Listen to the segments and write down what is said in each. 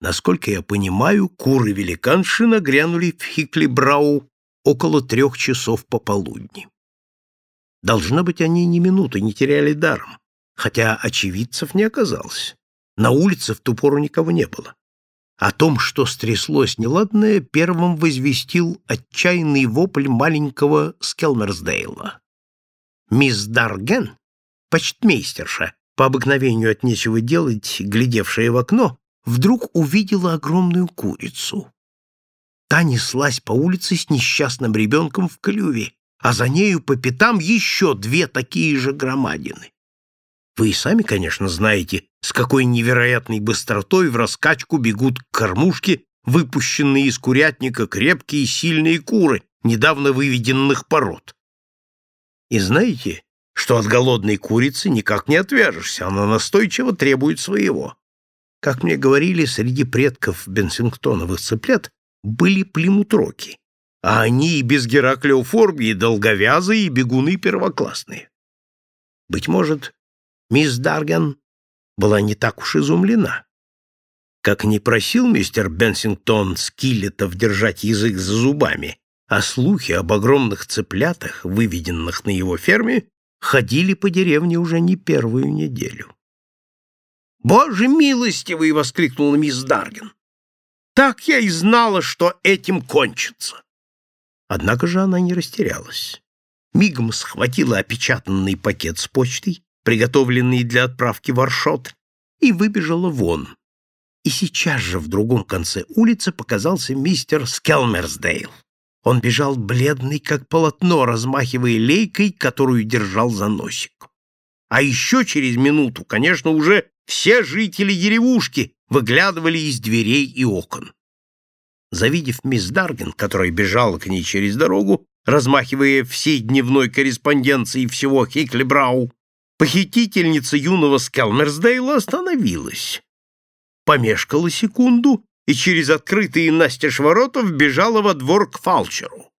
Насколько я понимаю, куры-великанши нагрянули в Хикли-Брау около трех часов пополудни. Должно быть, они ни минуты не теряли даром, хотя очевидцев не оказалось. На улице в ту пору никого не было. О том, что стряслось неладное, первым возвестил отчаянный вопль маленького Скелмерсдейла. Мисс Дарген, почтмейстерша, по обыкновению от нечего делать, глядевшая в окно, вдруг увидела огромную курицу. Та неслась по улице с несчастным ребенком в клюве, а за нею по пятам еще две такие же громадины. Вы и сами, конечно, знаете, с какой невероятной быстротой в раскачку бегут к кормушке выпущенные из курятника крепкие и сильные куры, недавно выведенных пород. И знаете, что от голодной курицы никак не отвяжешься, она настойчиво требует своего. Как мне говорили, среди предков бенсингтоновых цыплят были плимутроки, а они и без гераклеофорбии долговязые и бегуны первоклассные. Быть может, мисс Дарган была не так уж изумлена. Как не просил мистер Бенсингтон Скиллетов держать язык за зубами, а слухи об огромных цыплятах, выведенных на его ферме, ходили по деревне уже не первую неделю. «Боже милостивый!» — воскликнула мисс Даргин. «Так я и знала, что этим кончится!» Однако же она не растерялась. Мигом схватила опечатанный пакет с почтой, приготовленный для отправки в Аршот, и выбежала вон. И сейчас же в другом конце улицы показался мистер Скелмерсдейл. Он бежал бледный, как полотно, размахивая лейкой, которую держал за носик. А еще через минуту, конечно, уже все жители деревушки выглядывали из дверей и окон. Завидев мисс Дарген, которая бежала к ней через дорогу, размахивая всей дневной корреспонденцией всего Хиклибрау, похитительница юного Скелмерсдейла остановилась. Помешкала секунду и через открытые настежь ворота вбежала во двор к фалчеру.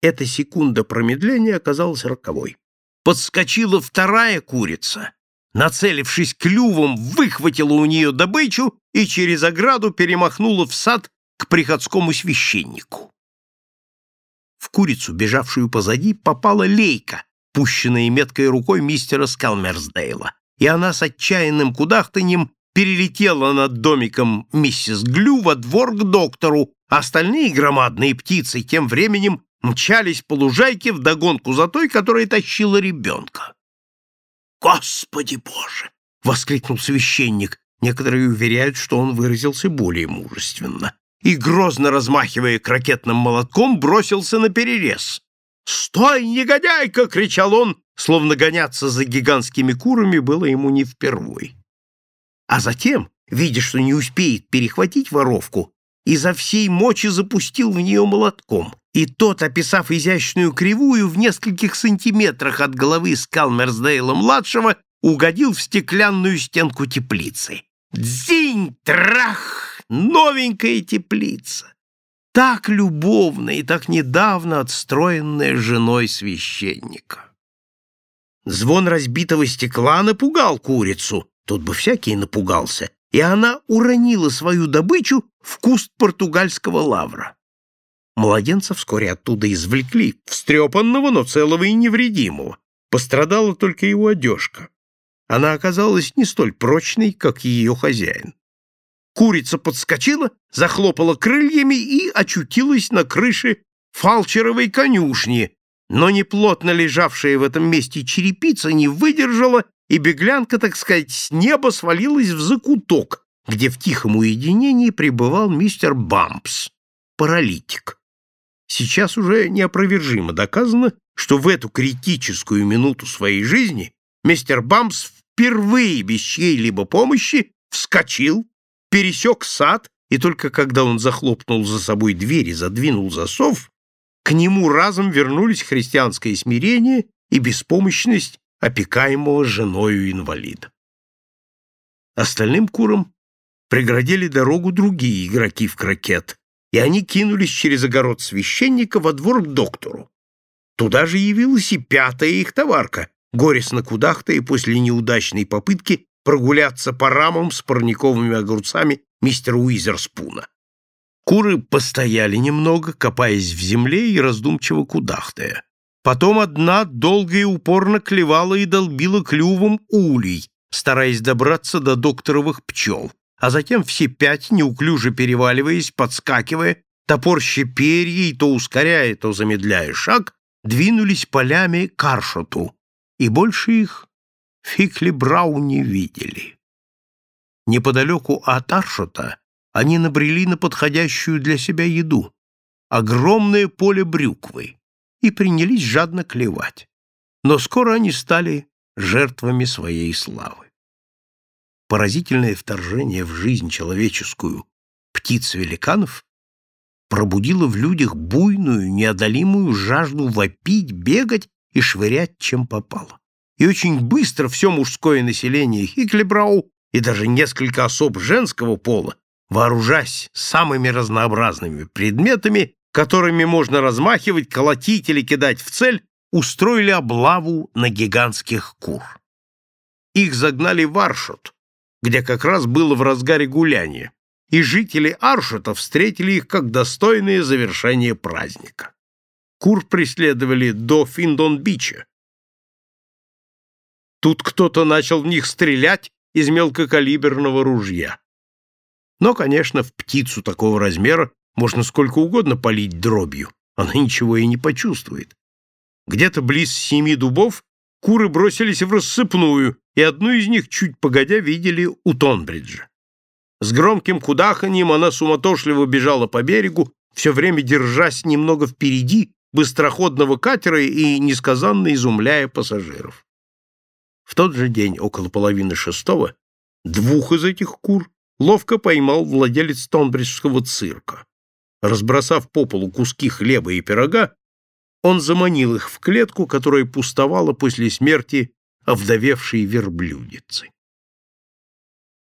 Эта секунда промедления оказалась роковой. Подскочила вторая курица, нацелившись клювом, выхватила у нее добычу и через ограду перемахнула в сад к приходскому священнику. В курицу, бежавшую позади, попала лейка, пущенная меткой рукой мистера Скалмерсдейла, и она с отчаянным кудахтаньем перелетела над домиком миссис Глю во двор к доктору, а остальные громадные птицы тем временем мчались по лужайке вдогонку за той, которая тащила ребенка. «Господи Боже!» — воскликнул священник. Некоторые уверяют, что он выразился более мужественно и, грозно размахивая крокетным молотком, бросился на перерез. «Стой, негодяйка!» — кричал он, словно гоняться за гигантскими курами было ему не впервой. А затем, видя, что не успеет перехватить воровку, изо всей мочи запустил в нее молотком, и тот, описав изящную кривую в нескольких сантиметрах от головы Скалмерсдейла-младшего, угодил в стеклянную стенку теплицы. Дзинь! Трах! Новенькая теплица! Так любовно и так недавно отстроенная женой священника. Звон разбитого стекла напугал курицу, тут бы всякий напугался, и она уронила свою добычу в куст португальского лавра. Младенца вскоре оттуда извлекли, встрепанного, но целого и невредимого. Пострадала только его одежка она оказалась не столь прочной, как ее хозяин. Курица подскочила, захлопала крыльями и очутилась на крыше фалчеровой конюшни, но неплотно лежавшая в этом месте черепица не выдержала, и беглянка, так сказать, с неба свалилась в закуток, где в тихом уединении пребывал мистер Бампс, паралитик. Сейчас уже неопровержимо доказано, что в эту критическую минуту своей жизни мистер Бампс впервые без чьей-либо помощи вскочил, пересек сад, и только когда он захлопнул за собой дверь и задвинул засов, к нему разом вернулись христианское смирение и беспомощность опекаемого женою инвалида. Остальным курам преградили дорогу другие игроки в крокет, и они кинулись через огород священника во двор к доктору. Туда же явилась и пятая их товарка, горестно кудахтая после неудачной попытки прогуляться по рамам с парниковыми огурцами мистера Уизерспуна. Куры постояли немного, копаясь в земле и раздумчиво кудахтая. Потом одна долго и упорно клевала и долбила клювом улей, стараясь добраться до докторовых пчел, а затем все пять, неуклюже переваливаясь, подскакивая, топорща перья и то ускоряя, то замедляя шаг, двинулись полями к Аршоту, и больше их Фикли Брау не видели. Неподалеку от Аршота они набрели на подходящую для себя еду — огромное поле брюквы и принялись жадно клевать. Но скоро они стали жертвами своей славы. Поразительное вторжение в жизнь человеческую птиц-великанов пробудило в людях буйную, неодолимую жажду вопить, бегать и швырять, чем попало. И очень быстро все мужское население Хиклебрау и даже несколько особ женского пола, вооружаясь самыми разнообразными предметами, которыми можно размахивать, колотить или кидать в цель, устроили облаву на гигантских кур. Их загнали в Аршут, где как раз было в разгаре гуляние, и жители Аршута встретили их как достойное завершение праздника. Кур преследовали до Финдон-Бича. Тут кто-то начал в них стрелять из мелкокалиберного ружья. Но, конечно, в птицу такого размера можно сколько угодно полить дробью, она ничего и не почувствует. Где-то близ семи дубов куры бросились в рассыпную, и одну из них чуть погодя видели у Тонбриджа. С громким кудаханьем она суматошливо бежала по берегу, все время держась немного впереди быстроходного катера и несказанно изумляя пассажиров. В тот же день, около половины шестого, двух из этих кур ловко поймал владелец Тонбриджского цирка. Разбросав по полу куски хлеба и пирога, он заманил их в клетку, которая пустовала после смерти овдовевшей верблюдицы.